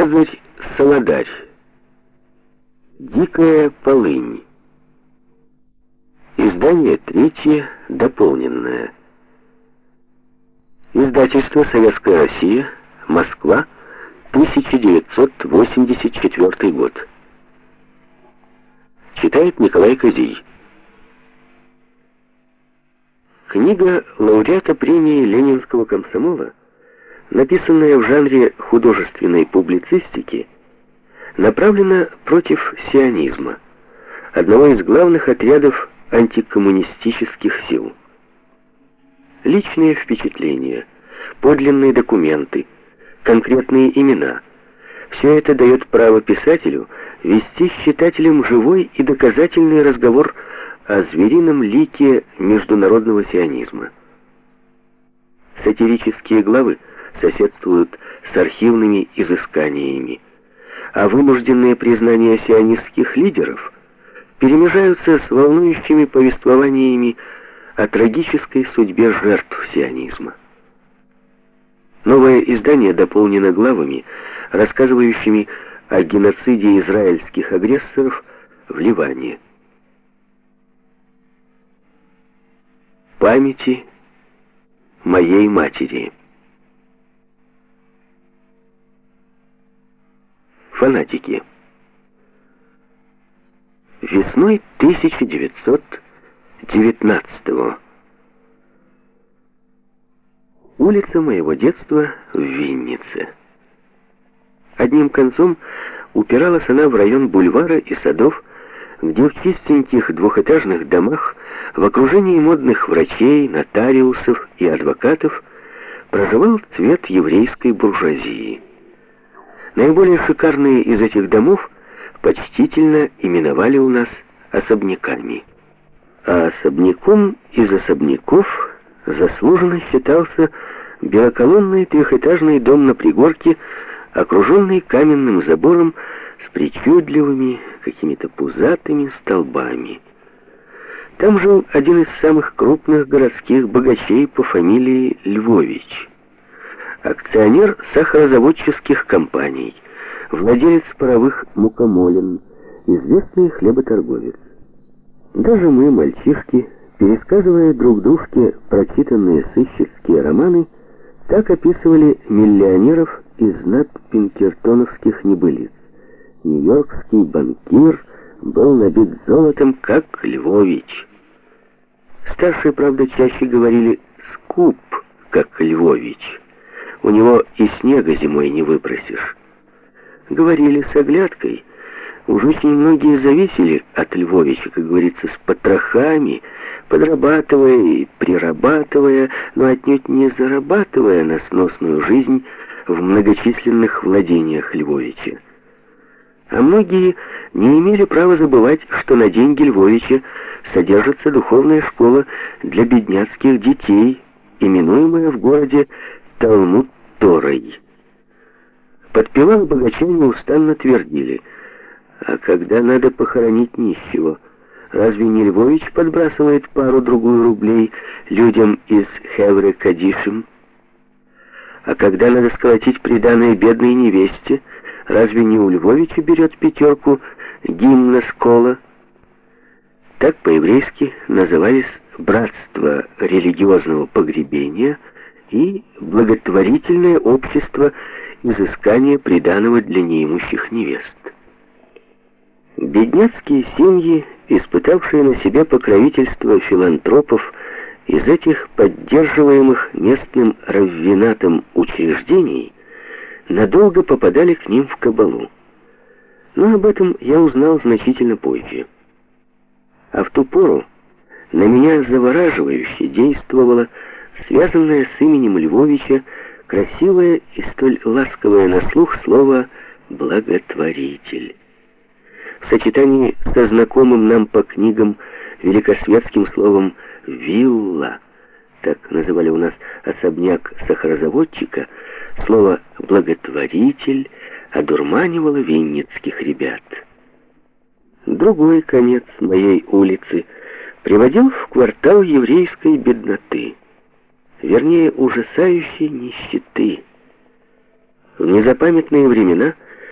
Козырь Солодарь. Дикая полынь. Издание третье, дополненное. Издательство «Советская Россия», Москва, 1984 год. Читает Николай Козий. Книга лауреата премии Ленинского комсомола написанная в жанре художественной публицистики, направлена против сионизма, одного из главных отрядов антикоммунистических сил. Личные впечатления, подлинные документы, конкретные имена – все это дает право писателю вести с читателем живой и доказательный разговор о зверином лике международного сионизма. Сатирические главы – соседствуют с архивными изысканиями, а вынужденные признания сионистских лидеров перемежаются с волнующими повествованиями о трагической судьбе жертв сионизма. Новое издание дополнено главами, рассказывающими о геноциде израильских агрессоров в Ливане. Памяти моей матери. Фанатики. Весной 1919 -го. Улица моего детства в Виннице. Одним концом упиралась она в район бульвара и садов, где в чистеньких двухэтажных домах в окружении модных врачей, нотариусов и адвокатов проживал цвет еврейской буржуазии. Наиболее шикарные из этих домов почтительно именовали у нас особняками. А особняком из особняков заслуженно считался белоколонный трехэтажный дом на пригорке, окруженный каменным забором с причудливыми, какими-то пузатыми столбами. Там жил один из самых крупных городских богачей по фамилии Львович акционер сахарозаводческих компаний, владелец паровых мукомолин, известный хлеботорговец. Даже мы, мальчишки, пересказывая друг дружке прочитанные сыщицкие романы, так описывали миллионеров из надпинкертоновских небылиц. Нью-Йоркский банкир был набит золотом, как Львович. Старшие, правда, чаще говорили «скуп», как Львович. У него и снега зимой не выпросишь. Говорили с оглядкой. Уж очень многие зависели от Львовича, как говорится, с потрохами, подрабатывая и прирабатывая, но отнюдь не зарабатывая на сносную жизнь в многочисленных владениях Львовича. А многие не имели права забывать, что на деньги Львовича содержится духовная школа для бедняцких детей, именуемая в городе Талмуд Торой. Подпевал богача неустанно твердили, а когда надо похоронить нищего, разве не Львович подбрасывает пару-другую рублей людям из Хевры Кадишем? А когда надо сколотить приданное бедной невесте, разве не у Львовича берет пятерку гимна Скола? Так по-еврейски назывались братство религиозного погребения – и благотворительное общество изыскания приданого для неимущих невест. Бедняцкие семьи, испытавшие на себе покровительство филантропов из этих поддерживаемых местным раввинатом учреждений, надолго попадали к ним в кабалу. Но об этом я узнал значительно позже. А в ту пору на меня завораживающе действовало связанное с именем Львовича красивое и столь ласковое на слух слово «благотворитель». В сочетании со знакомым нам по книгам великосветским словом «вилла», так называли у нас особняк сахарозаводчика, слово «благотворитель» одурманивало винницких ребят. Другой конец моей улицы приводил в квартал еврейской бедноты вернее, ужасающей нищеты. В незапамятные времена –